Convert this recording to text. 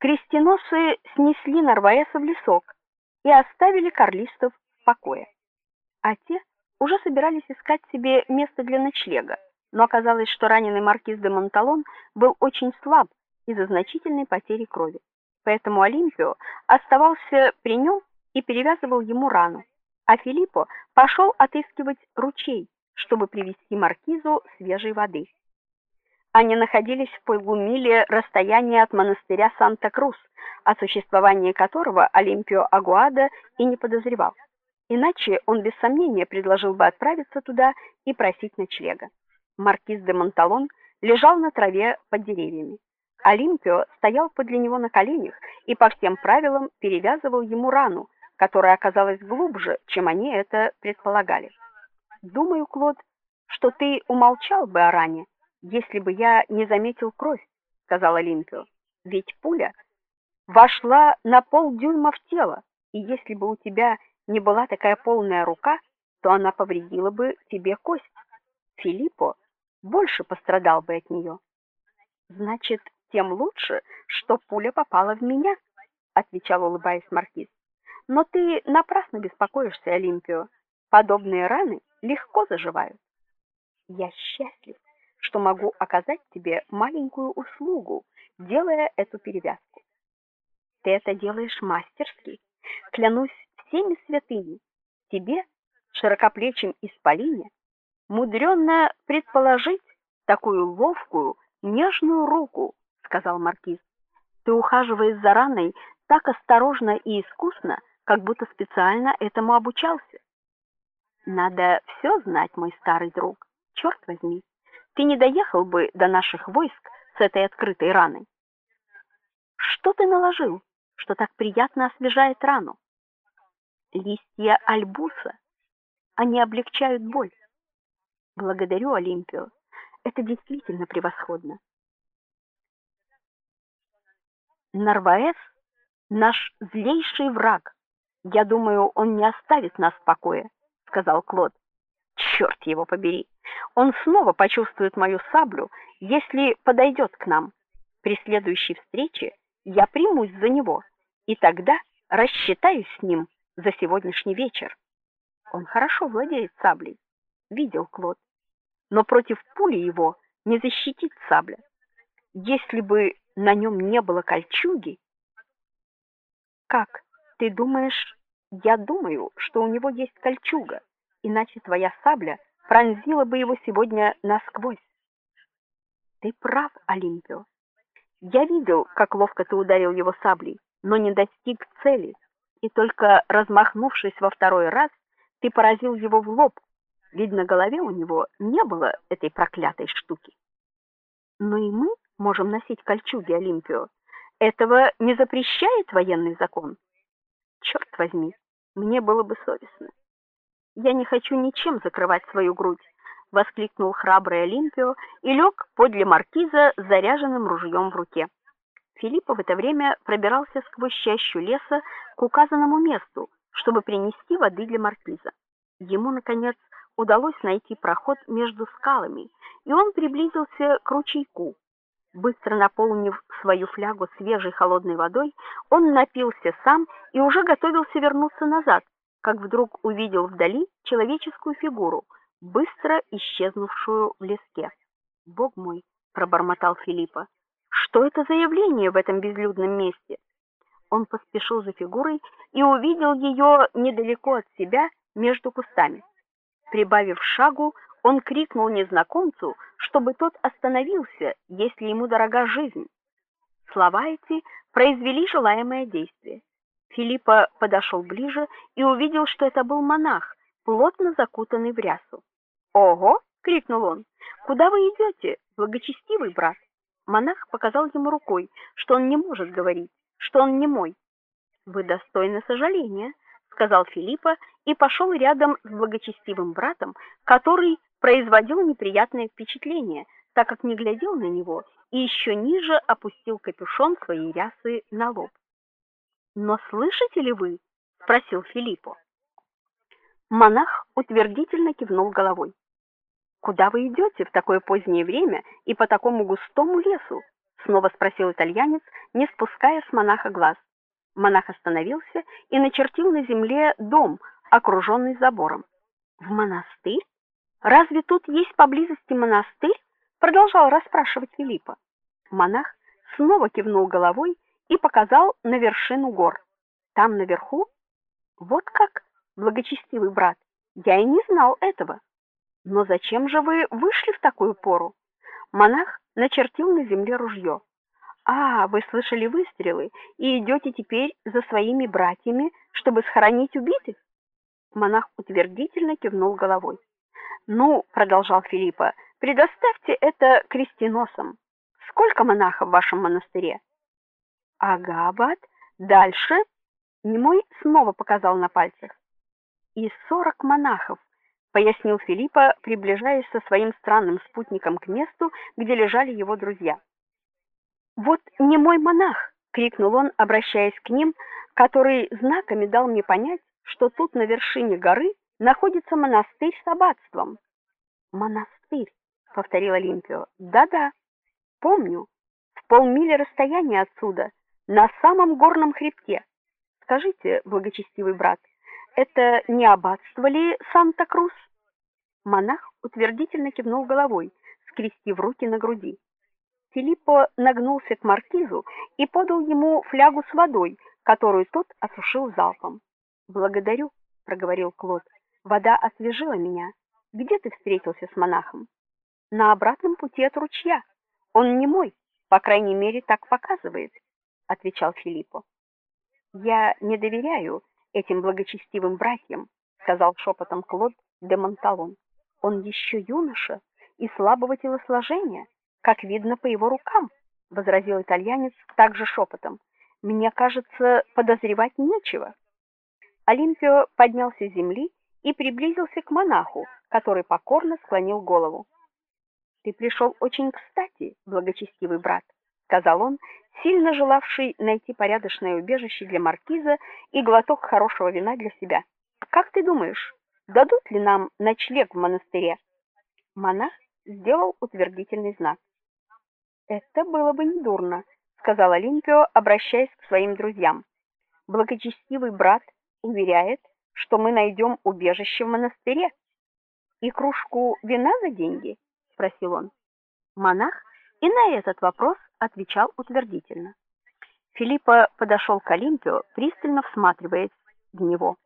Крестеносы снесли Нарваеса в лесок и оставили карлистов в покое. А те уже собирались искать себе место для ночлега, но оказалось, что раненый маркиз де Монталон был очень слаб из-за значительной потери крови. Поэтому Олимпио оставался при нем и перевязывал ему рану, а Филиппо пошел отыскивать ручей, чтобы привезти маркизу свежей воды. Они находились в полумиле расстояния от монастыря Санта-Крус, о существовании которого Олимпио Агуада и не подозревал. Иначе он без сомнения предложил бы отправиться туда и просить ночлега. Маркиз де Монталон лежал на траве под деревьями. Олимпио стоял подле него на коленях и по всем правилам перевязывал ему рану, которая оказалась глубже, чем они это предполагали. Думаю, Клод, что ты умолчал бы о ране, если бы я не заметил кровь, сказал Олимпио. Ведь пуля вошла на полдюйма в тело, и если бы у тебя не была такая полная рука, то она повредила бы тебе кость. Филиппо больше пострадал бы от нее. Значит, тем лучше, что пуля попала в меня, отвечал улыбаясь маркиз. Но ты напрасно беспокоишься, Олимпио. Подобные раны легко заживают. Я счастлив, что могу оказать тебе маленькую услугу, делая эту перевязку. Ты это делаешь мастерски. Клянусь всеми святыми, тебе, широкоплечим исполине, мудрёно предположить такую ловкую, нежную руку, сказал маркиз. Ты ухаживаешь за раной так осторожно и искусно, как будто специально этому обучался. Надо все знать, мой старый друг. Черт возьми, ты не доехал бы до наших войск с этой открытой раной. Что ты наложил, что так приятно освежает рану? Листья альбуса. Они облегчают боль. Благодарю, Олимпио. Это действительно превосходно. Нарваэс наш злейший враг. Я думаю, он не оставит нас в покое, сказал Клод. Черт его побери. Он снова почувствует мою саблю, если подойдет к нам. При следующей встрече я примусь за него, и тогда рассчитаюсь с ним за сегодняшний вечер. Он хорошо владеет саблей, видел Клод. Но против пули его не защитит сабля. Если бы на нем не было кольчуги, как ты думаешь, я думаю, что у него есть кольчуга, иначе твоя сабля пронзила бы его сегодня насквозь. Ты прав, Олимпио. Я видел, как ловко ты ударил его саблей, но не достиг цели, и только размахнувшись во второй раз, ты поразил его в лоб. Ведь на голове у него не было этой проклятой штуки. Но и мы можем носить кольчуги, Олимпио. Этого не запрещает военный закон. Черт возьми, мне было бы совестно. Я не хочу ничем закрывать свою грудь, воскликнул храбрый Олимпио и лег подле маркиза с заряженным ружьем в руке. Филиппо в это время пробирался сквозь чащу леса к указанному месту, чтобы принести воды для маркиза. Ему наконец удалось найти проход между скалами, и он приблизился к ручейку. Быстро наполнив свою флягу свежей холодной водой, он напился сам и уже готовился вернуться назад, как вдруг увидел вдали человеческую фигуру, быстро исчезнувшую в леске. "Бог мой", пробормотал Филиппа. "Что это за явление в этом безлюдном месте?" Он поспешил за фигурой и увидел ее недалеко от себя между кустами. Прибавив шагу, он крикнул незнакомцу, чтобы тот остановился, если ему дорога жизнь. Слова эти произвели желаемое действие. Филиппа подошел ближе и увидел, что это был монах, плотно закутанный в рясу. "Ого!" крикнул он. "Куда вы идете, благочестивый брат?" Монах показал ему рукой, что он не может говорить, что он не мой. "Вы достойны сожаления", сказал Филиппа и пошел рядом с благочестивым братом, который производил неприятное впечатление, так как не глядел на него и еще ниже опустил капюшон своей рясы на лоб. "Но слышите ли вы?" спросил Филиппо. Монах утвердительно кивнул головой. "Куда вы идете в такое позднее время и по такому густому лесу?" снова спросил итальянец, не спуская с монаха глаз. Монах остановился и начертил на земле дом, окруженный забором. В монастырь? Разве тут есть поблизости монастырь? продолжал расспрашивать Филиппа. Монах снова кивнул головой и показал на вершину гор. Там наверху? Вот как, благочестивый брат. Я и не знал этого. Но зачем же вы вышли в такую пору? Монах начертил на земле ружье. А, вы слышали выстрелы и идете теперь за своими братьями, чтобы схоронить убитых? Монах утвердительно кивнул головой. Ну, продолжал Филиппа, предоставьте это крестоносцам. Сколько монахов в вашем монастыре? Ага, аббат. Дальше Немой снова показал на пальцах. И сорок монахов, пояснил Филиппа, приближаясь со своим странным спутником к месту, где лежали его друзья. Вот не мой монах, крикнул он, обращаясь к ним, который знаками дал мне понять, что тут на вершине горы находится монастырь с аббатством. Монастырь, повторил Олимпио. Да-да. Помню. В полмили расстояния отсюда, на самом горном хребте. Скажите, благочестивый брат, это не аббатство ли Санта-Крус? Монах утвердительно кивнул головой, скрестив руки на груди. Филиппо нагнулся к маркизу и подал ему флягу с водой, которую тот осушил залпом. "Благодарю", проговорил Клод. "Вода освежила меня. Где ты встретился с монахом?" "На обратном пути от ручья. Он не мой, по крайней мере, так показывает", отвечал Филиппо. "Я не доверяю этим благочестивым братьям", сказал шепотом Клод де Монталон. "Он еще юноша и слабого телосложения, как видно по его рукам", возразил итальянец также шепотом. "Мне кажется, подозревать нечего". Олимпио поднялся с земли и приблизился к монаху, который покорно склонил голову. Ты пришел очень кстати, благочестивый брат, сказал он, сильно желавший найти порядочное убежище для маркиза и глоток хорошего вина для себя. Как ты думаешь, дадут ли нам ночлег в монастыре? Монах сделал утвердительный знак. Это было бы недурно, сказал Олимпио, обращаясь к своим друзьям. Благочестивый брат уверяет, что мы найдем убежище в монастыре. И кружку вина за деньги, спросил он. Монах и на этот вопрос отвечал утвердительно. Филиппа подошел к Олимпио, пристально всматриваясь в него.